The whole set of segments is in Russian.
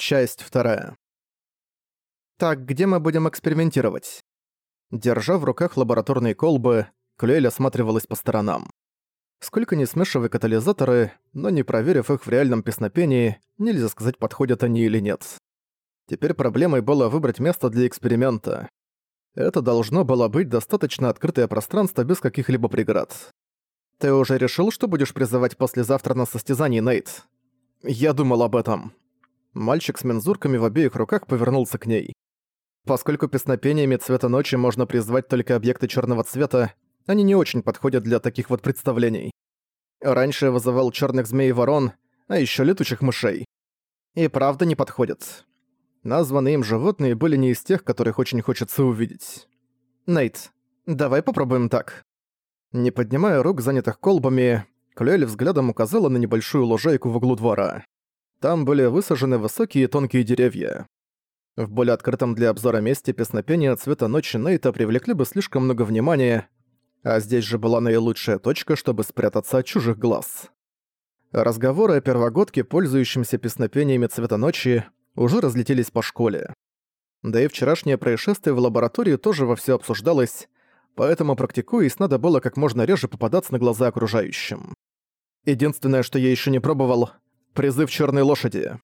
Часть вторая. Так, где мы будем экспериментировать? Держа в руках лабораторные колбы, Клюэль осматривалась по сторонам. Сколько ни смешивай катализаторы, но не проверив их в реальном песнопении, нельзя сказать, подходят они или нет. Теперь проблемой было выбрать место для эксперимента. Это должно было быть достаточно открытое пространство без каких-либо преград. «Ты уже решил, что будешь призывать послезавтра на состязании, Нейт?» «Я думал об этом». Мальчик с мензурками в обеих руках повернулся к ней. Поскольку песнопениями цвета ночи можно призвать только объекты черного цвета, они не очень подходят для таких вот представлений. Раньше я вызывал черных змей и ворон, а еще летучих мышей. И правда не подходят. Названные им животные были не из тех, которых очень хочется увидеть. Нейт, давай попробуем так. Не поднимая рук, занятых колбами, Клюэль взглядом указала на небольшую лужайку в углу двора. Там были высажены высокие тонкие деревья. В более открытом для обзора месте песнопения цвета ночи Нейта привлекли бы слишком много внимания, а здесь же была наилучшая точка, чтобы спрятаться от чужих глаз. Разговоры о первогодке, пользующемся песнопениями цвета ночи, уже разлетелись по школе. Да и вчерашнее происшествие в лаборатории тоже вовсю обсуждалось, поэтому практикуясь, надо было как можно реже попадаться на глаза окружающим. Единственное, что я еще не пробовал — призыв черной лошади.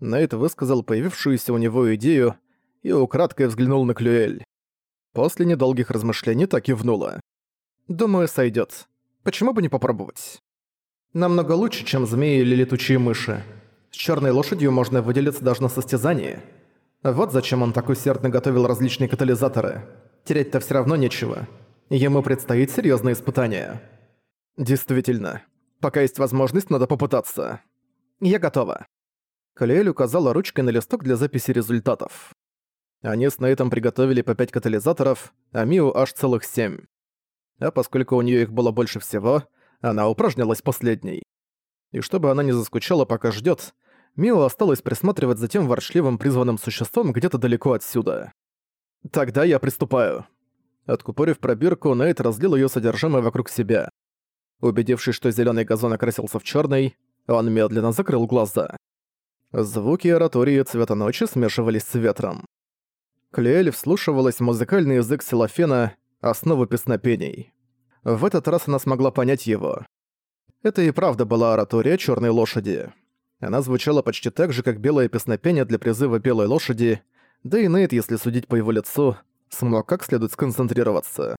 Нейт высказал появившуюся у него идею и украдкой взглянул на Клюэль. После недолгих размышлений так и внула. «Думаю, сойдет. Почему бы не попробовать?» «Намного лучше, чем змеи или летучие мыши. С черной лошадью можно выделиться даже на состязании. Вот зачем он так усердно готовил различные катализаторы. Терять-то все равно нечего. Ему предстоит серьезное испытание. Действительно. Пока есть возможность, надо попытаться. Я готова. Калиэль указала ручкой на листок для записи результатов. Они с Нейтом приготовили по 5 катализаторов, а Миу аж целых 7. А поскольку у нее их было больше всего, она упражнялась последней. И чтобы она не заскучала, пока ждет, Мио осталось присматривать за тем ворчливым призванным существом где-то далеко отсюда. «Тогда я приступаю». Откупорив пробирку, Нейт разлил ее содержимое вокруг себя. Убедившись, что зеленый газон окрасился в черный, он медленно закрыл глаза. Звуки оратории цвета ночи смешивались с ветром. Клеэль вслушивалась в музыкальный язык силофена, основу песнопений. В этот раз она смогла понять его. Это и правда была оратория черной лошади. Она звучала почти так же, как белое песнопение для призыва белой лошади, да и Нейт, если судить по его лицу, смог как следует сконцентрироваться.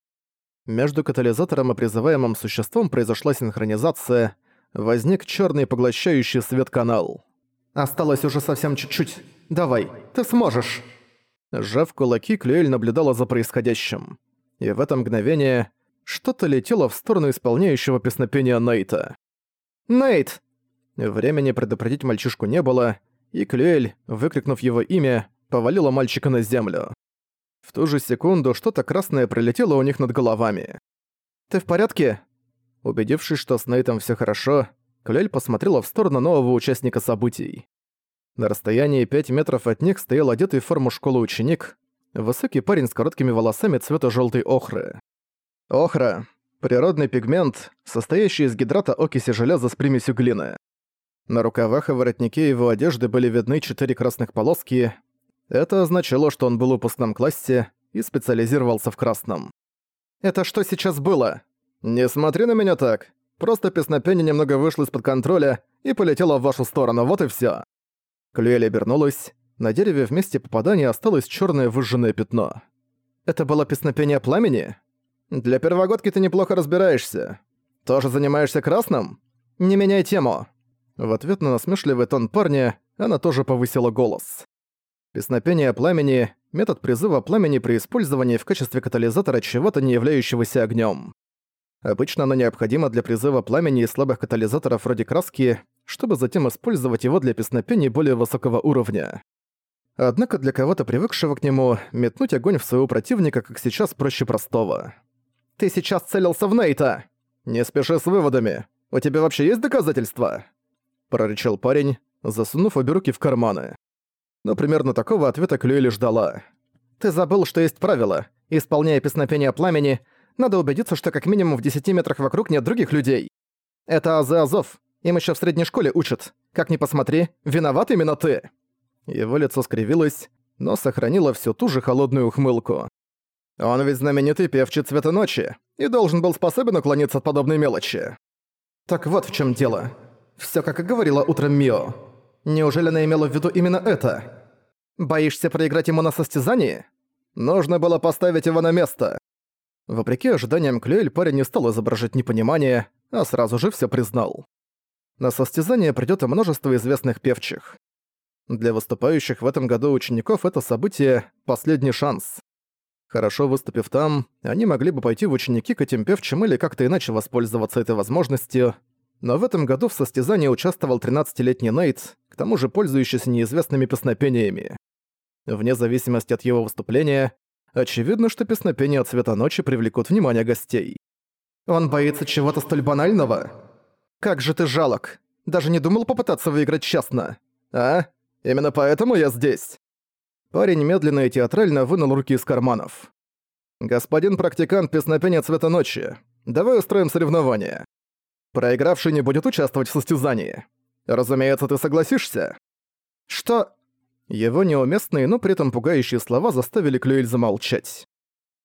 Между катализатором и призываемым существом произошла синхронизация, возник черный поглощающий свет канал. «Осталось уже совсем чуть-чуть. Давай, ты сможешь!» Сжав кулаки, Клюэль наблюдала за происходящим. И в это мгновение что-то летело в сторону исполняющего песнопения Нейта. «Нейт!» Времени предупредить мальчишку не было, и Клюэль, выкрикнув его имя, повалила мальчика на землю. В ту же секунду что-то красное пролетело у них над головами. «Ты в порядке?» Убедившись, что с Нейтом всё хорошо, Клель посмотрела в сторону нового участника событий. На расстоянии 5 метров от них стоял одетый в форму школы ученик, высокий парень с короткими волосами цвета желтой охры. Охра — природный пигмент, состоящий из гидрата окиси железа с примесью глины. На рукавах и воротнике его одежды были видны четыре красных полоски, это означало, что он был в выпускном классе и специализировался в красном. «Это что сейчас было?» «Не смотри на меня так. Просто песнопение немного вышло из-под контроля и полетело в вашу сторону, вот и всё». Клюэль обернулась. На дереве вместе попадания осталось чёрное выжженное пятно. «Это было песнопение пламени?» «Для первогодки ты неплохо разбираешься. Тоже занимаешься красным?» «Не меняй тему». В ответ на насмешливый тон парня она тоже повысила голос. Песнопение пламени — метод призыва пламени при использовании в качестве катализатора чего-то не являющегося огнем. Обычно оно необходимо для призыва пламени и слабых катализаторов вроде краски, чтобы затем использовать его для песнопений более высокого уровня. Однако для кого-то привыкшего к нему, метнуть огонь в своего противника, как сейчас, проще простого. «Ты сейчас целился в Нейта!» «Не спеши с выводами. У тебя вообще есть доказательства?» Прорычал парень, засунув обе руки в карманы но примерно такого ответа Клюэли ждала. «Ты забыл, что есть правило. Исполняя песнопение пламени, надо убедиться, что как минимум в 10 метрах вокруг нет других людей. Это Азы Азов. Им еще в средней школе учат. Как ни посмотри, виноват именно ты». Его лицо скривилось, но сохранило всю ту же холодную ухмылку. Он ведь знаменитый певчий цвета ночи и должен был способен уклониться от подобной мелочи. Так вот в чем дело. Все как и говорила утром Мио. Неужели она имела в виду именно это? Боишься проиграть ему на состязании? Нужно было поставить его на место. Вопреки ожиданиям Клюэль парень не стал изображать непонимание, а сразу же все признал. На состязание придёт множество известных певчих. Для выступающих в этом году учеников это событие – последний шанс. Хорошо выступив там, они могли бы пойти в ученики к этим певчим или как-то иначе воспользоваться этой возможностью, но в этом году в состязании участвовал 13-летний Нейт, к тому же пользующийся неизвестными песнопениями. Вне зависимости от его выступления, очевидно, что песнопения «Цвета ночи» привлекут внимание гостей. «Он боится чего-то столь банального? Как же ты жалок! Даже не думал попытаться выиграть честно? А? Именно поэтому я здесь!» Парень медленно и театрально вынул руки из карманов. «Господин практикант песнопения цвета ночи, давай устроим соревнование. Проигравший не будет участвовать в состязании. Разумеется, ты согласишься?» «Что?» Его неуместные, но при этом пугающие слова заставили Клюэль замолчать.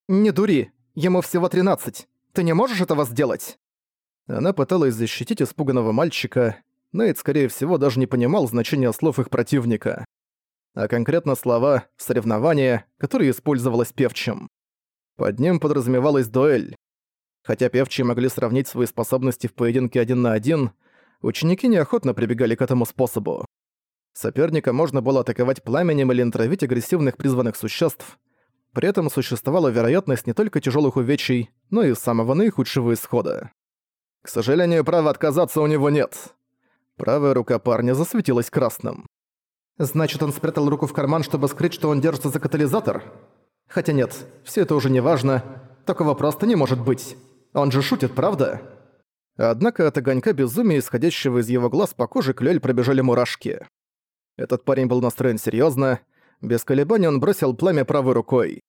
«Не дури, ему всего 13. Ты не можешь этого сделать?» Она пыталась защитить испуганного мальчика, Нейт, скорее всего, даже не понимал значения слов их противника а конкретно слова «соревнование», которые использовалось певчим. Под ним подразумевалась дуэль. Хотя певчие могли сравнить свои способности в поединке один на один, ученики неохотно прибегали к этому способу. Соперника можно было атаковать пламенем или натравить агрессивных призванных существ. При этом существовала вероятность не только тяжелых увечий, но и самого наихудшего исхода. К сожалению, права отказаться у него нет. Правая рука парня засветилась красным. Значит, он спрятал руку в карман, чтобы скрыть, что он держится за катализатор? Хотя нет, все это уже не важно. Такого просто не может быть. Он же шутит, правда? Однако от огонька безумия, исходящего из его глаз по коже, Клёль пробежали мурашки. Этот парень был настроен серьезно. Без колебаний он бросил пламя правой рукой.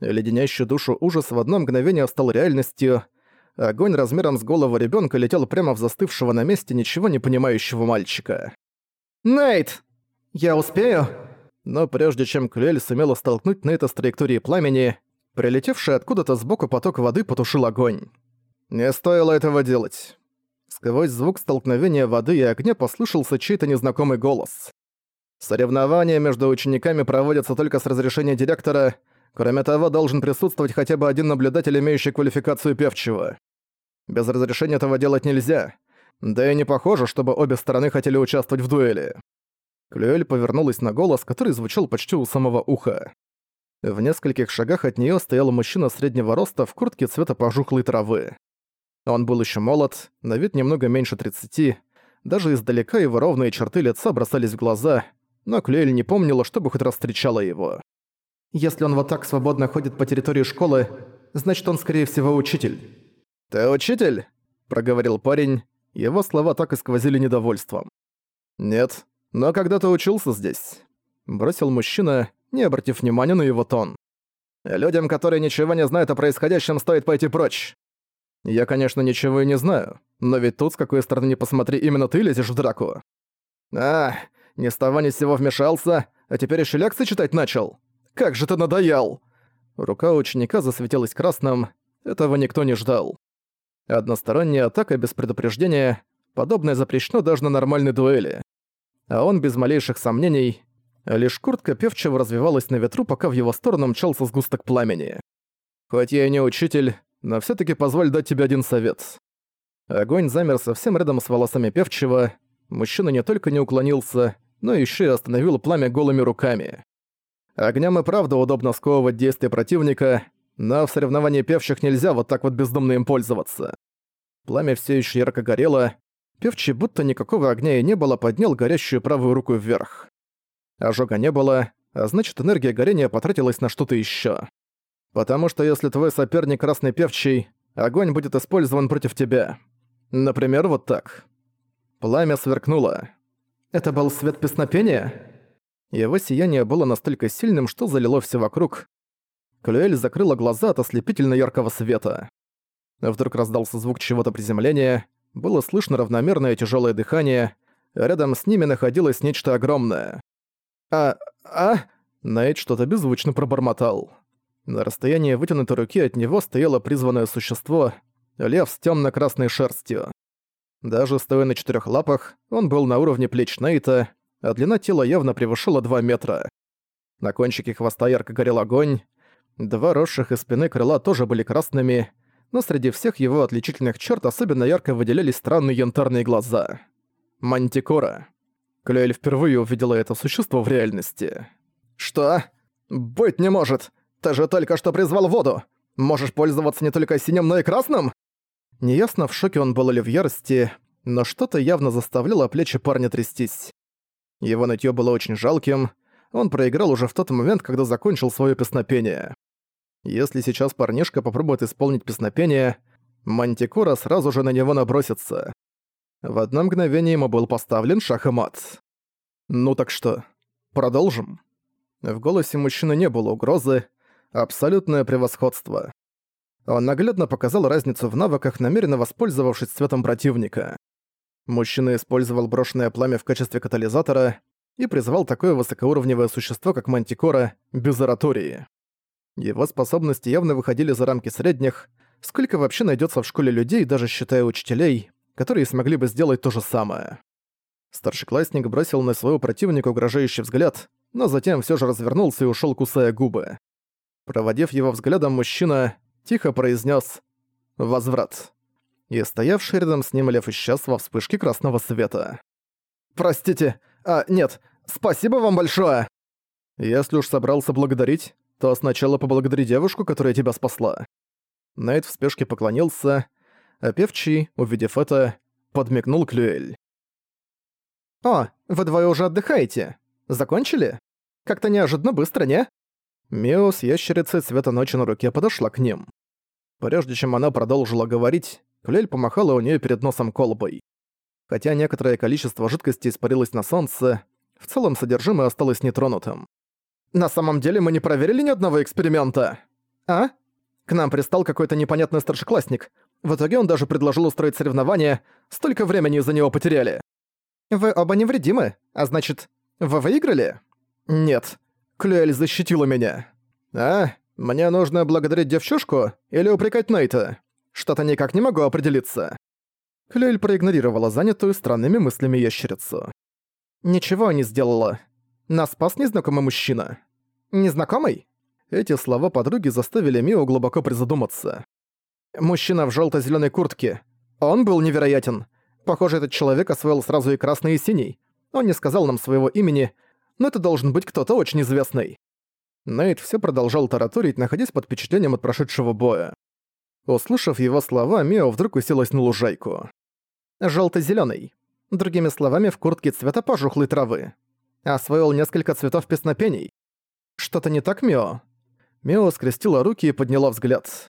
Леденящий душу ужас в одно мгновение стал реальностью. Огонь размером с голову ребенка летел прямо в застывшего на месте ничего не понимающего мальчика. «Нейт!» «Я успею?» Но прежде чем Клюэль сумела столкнуть Нейта с траектории пламени, прилетевший откуда-то сбоку поток воды потушил огонь. Не стоило этого делать. Сквозь звук столкновения воды и огня послышался чей-то незнакомый голос. Соревнования между учениками проводятся только с разрешения директора, кроме того, должен присутствовать хотя бы один наблюдатель, имеющий квалификацию певчего. Без разрешения этого делать нельзя. Да и не похоже, чтобы обе стороны хотели участвовать в дуэли. Клюэль повернулась на голос, который звучал почти у самого уха. В нескольких шагах от нее стоял мужчина среднего роста в куртке цвета пожухлой травы. Он был еще молод, на вид немного меньше 30, даже издалека его ровные черты лица бросались в глаза, но Клюэль не помнила, чтобы хоть раз встречала его. «Если он вот так свободно ходит по территории школы, значит, он, скорее всего, учитель». «Ты учитель?» – проговорил парень. Его слова так и сквозили недовольством. «Нет, «Но когда-то учился здесь», — бросил мужчина, не обратив внимания на его тон. «Людям, которые ничего не знают о происходящем, стоит пойти прочь. Я, конечно, ничего и не знаю, но ведь тут, с какой стороны не посмотри, именно ты лезешь в драку. А, ни с того ни с сего вмешался, а теперь еще лекции читать начал. Как же ты надоел!» Рука ученика засветилась красным, этого никто не ждал. Односторонняя атака без предупреждения, подобное запрещено даже на нормальной дуэли а он без малейших сомнений... Лишь куртка певчего развивалась на ветру, пока в его сторону мчался сгусток пламени. «Хоть я и не учитель, но все таки позволь дать тебе один совет». Огонь замер совсем рядом с волосами певчего. Мужчина не только не уклонился, но еще и остановил пламя голыми руками. Огням и правда удобно сковывать действия противника, но в соревновании певчих нельзя вот так вот бездумно им пользоваться. Пламя все еще ярко горело, Певчий, будто никакого огня и не было, поднял горящую правую руку вверх. Ожога не было, а значит энергия горения потратилась на что-то ещё. Потому что если твой соперник красный певчий, огонь будет использован против тебя. Например, вот так. Пламя сверкнуло. Это был свет песнопения? Его сияние было настолько сильным, что залило все вокруг. Клюэль закрыла глаза от ослепительно яркого света. Вдруг раздался звук чего-то приземления, было слышно равномерное тяжелое дыхание, рядом с ними находилось нечто огромное. «А... а...» Найт что-то беззвучно пробормотал. На расстоянии вытянутой руки от него стояло призванное существо, лев с темно-красной шерстью. Даже стоя на четырех лапах, он был на уровне плеч Нейта, а длина тела явно превышала 2 метра. На кончике хвоста ярко горел огонь, два росших из спины крыла тоже были красными, но среди всех его отличительных черт особенно ярко выделялись странные янтарные глаза. Мантикора. Клюэль впервые увидела это существо в реальности. «Что? Быть не может! Ты же только что призвал воду! Можешь пользоваться не только синим, но и красным?» Неясно, в шоке он был или в ярости, но что-то явно заставляло плечи парня трястись. Его нытьё было очень жалким, он проиграл уже в тот момент, когда закончил своё песнопение. Если сейчас парнишка попробует исполнить песнопение, Мантикора сразу же на него набросится. В одно мгновение ему был поставлен шах и мат. «Ну так что, продолжим?» В голосе мужчины не было угрозы, абсолютное превосходство. Он наглядно показал разницу в навыках, намеренно воспользовавшись цветом противника. Мужчина использовал брошенное пламя в качестве катализатора и призвал такое высокоуровневое существо, как Мантикора, без оратории. Его способности явно выходили за рамки средних, сколько вообще найдется в школе людей, даже считая учителей, которые смогли бы сделать то же самое. Старшеклассник бросил на своего противника угрожающий взгляд, но затем все же развернулся и ушел, кусая губы. Проводив его взглядом, мужчина тихо произнес «Возврат». И стоявший рядом с ним лев исчез во вспышке красного света. «Простите, а, нет, спасибо вам большое!» «Если уж собрался благодарить, то сначала поблагодари девушку, которая тебя спасла». Найт в спешке поклонился, а певчий, увидев это, подмигнул Клюэль. «О, вы двое уже отдыхаете. Закончили? Как-то неожиданно быстро, не?» Мио с ящерицей цвета ночи на руке подошла к ним. Прежде чем она продолжила говорить, Клюэль помахала у нее перед носом колбой. Хотя некоторое количество жидкости испарилось на солнце, в целом содержимое осталось нетронутым. «На самом деле мы не проверили ни одного эксперимента!» «А?» К нам пристал какой-то непонятный старшеклассник. В итоге он даже предложил устроить соревнование, столько времени из-за него потеряли. «Вы оба невредимы, а значит, вы выиграли?» «Нет. Клюэль защитила меня». «А? Мне нужно благодарить девчушку или упрекать Нейта? Что-то никак не могу определиться». Клюэль проигнорировала занятую странными мыслями ящерицу. «Ничего не сделала. Нас спас незнакомый мужчина». «Незнакомый?» Эти слова подруги заставили Мио глубоко призадуматься. Мужчина в желто зеленой куртке. Он был невероятен. Похоже, этот человек освоил сразу и красный, и синий. Он не сказал нам своего имени, но это должен быть кто-то очень известный. Нейт все продолжал тараторить, находясь под впечатлением от прошедшего боя. Услышав его слова, Мио вдруг уселась на лужайку. «Жёлто-зелёный. Другими словами, в куртке цвета пожухлой травы. Освоил несколько цветов песнопений. Что-то не так, Мио?» Мио скрестила руки и подняла взгляд.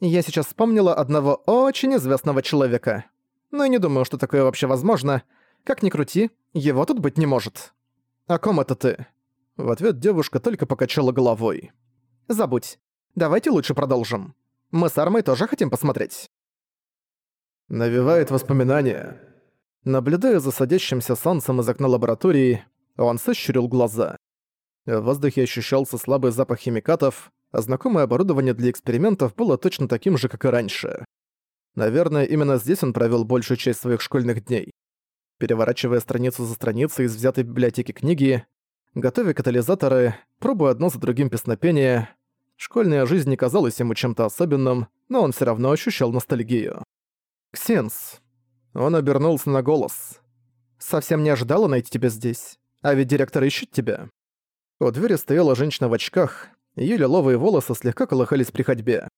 «Я сейчас вспомнила одного очень известного человека. Но я не думаю, что такое вообще возможно. Как ни крути, его тут быть не может». «О ком это ты?» В ответ девушка только покачала головой. «Забудь. Давайте лучше продолжим. Мы с Армой тоже хотим посмотреть». Навевает воспоминания. Наблюдая за садящимся солнцем из окна лаборатории, он сощурил глаза. В воздухе ощущался слабый запах химикатов, а знакомое оборудование для экспериментов было точно таким же, как и раньше. Наверное, именно здесь он провел большую часть своих школьных дней. Переворачивая страницу за страницей из взятой библиотеки книги, готовя катализаторы, пробуя одно за другим песнопения, школьная жизнь не казалась ему чем-то особенным, но он все равно ощущал ностальгию. «Ксенс». Он обернулся на голос. «Совсем не ожидала найти тебя здесь. А ведь директор ищет тебя». У двери стояла женщина в очках, ее лиловые волосы слегка колыхались при ходьбе.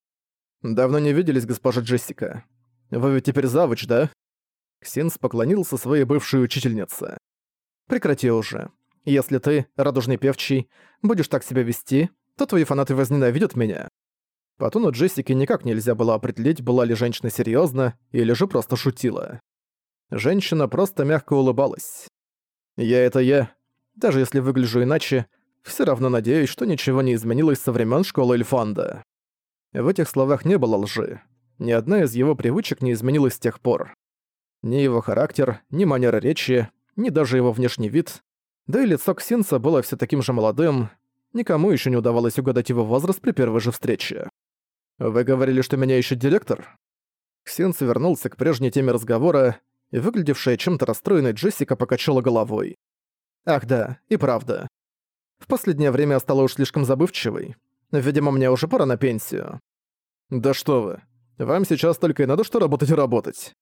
«Давно не виделись, госпожа Джессика. Вы ведь теперь завуч, да?» Ксенс поклонился своей бывшей учительнице. «Прекрати уже. Если ты, радужный певчий, будешь так себя вести, то твои фанаты возненавидят меня». По тону Джессики никак нельзя было определить, была ли женщина серьезна или же просто шутила. Женщина просто мягко улыбалась. «Я это я. Даже если выгляжу иначе, все равно надеюсь, что ничего не изменилось со времен школы Эльфанда». В этих словах не было лжи. Ни одна из его привычек не изменилась с тех пор. Ни его характер, ни манера речи, ни даже его внешний вид. Да и лицо Ксинца было все таким же молодым, никому еще не удавалось угадать его возраст при первой же встрече. «Вы говорили, что меня ищет директор?» Ксинц вернулся к прежней теме разговора, и выглядевшая чем-то расстроенной Джессика покачала головой. «Ах да, и правда. В последнее время я стала уж слишком забывчивой. Видимо, мне уже пора на пенсию». «Да что вы. Вам сейчас только и надо что работать и работать».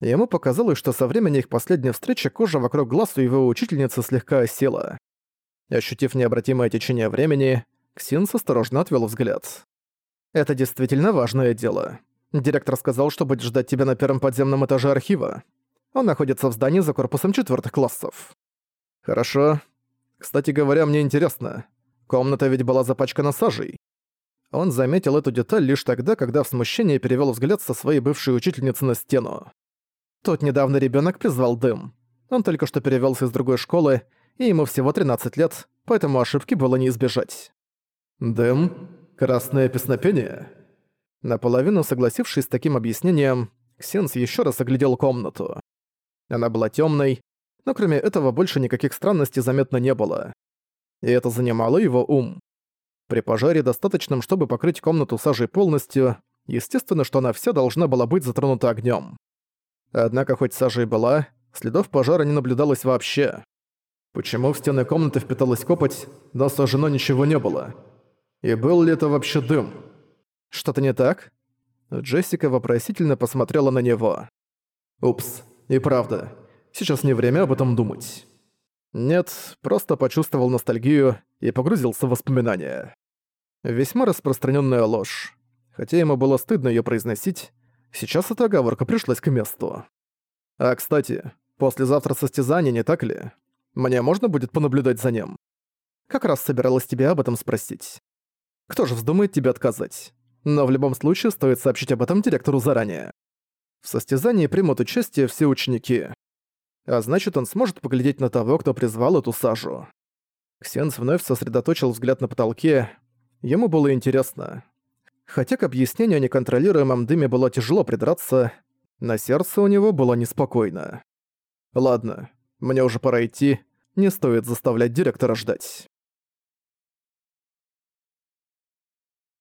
Ему показалось, что со времени их последней встречи кожа вокруг глаз у его учительницы слегка осела. Ощутив необратимое течение времени, Ксинс осторожно отвел взгляд. «Это действительно важное дело. Директор сказал, что будет ждать тебя на первом подземном этаже архива. Он находится в здании за корпусом четвертых классов». «Хорошо. Кстати говоря, мне интересно. Комната ведь была запачкана сажей. Он заметил эту деталь лишь тогда, когда в смущении перевел взгляд со своей бывшей учительницы на стену. Тот недавно ребенок призвал дым. Он только что перевелся из другой школы, и ему всего 13 лет, поэтому ошибки было не избежать. «Дым? Красное песнопение?» Наполовину согласившись с таким объяснением, Ксенс еще раз оглядел комнату. Она была темной, но кроме этого больше никаких странностей заметно не было. И это занимало его ум. При пожаре, достаточном, чтобы покрыть комнату сажей полностью, естественно, что она вся должна была быть затронута огнем. Однако хоть сажа и была, следов пожара не наблюдалось вообще. Почему в стены комнаты впиталась копоть, но сожжено ничего не было? И был ли это вообще дым? Что-то не так? Джессика вопросительно посмотрела на него. «Упс, и правда. Сейчас не время об этом думать». Нет, просто почувствовал ностальгию и погрузился в воспоминания. Весьма распространенная ложь. Хотя ему было стыдно ее произносить, сейчас эта оговорка пришлась к месту. А, кстати, послезавтра состязание, не так ли? Мне можно будет понаблюдать за ним? Как раз собиралась тебя об этом спросить. Кто же вздумает тебе отказать? Но в любом случае стоит сообщить об этом директору заранее. В состязании примут участие все ученики а значит, он сможет поглядеть на того, кто призвал эту сажу. Ксенс вновь сосредоточил взгляд на потолке. Ему было интересно. Хотя к объяснению о неконтролируемом дыме было тяжело придраться, на сердце у него было неспокойно. Ладно, мне уже пора идти, не стоит заставлять директора ждать.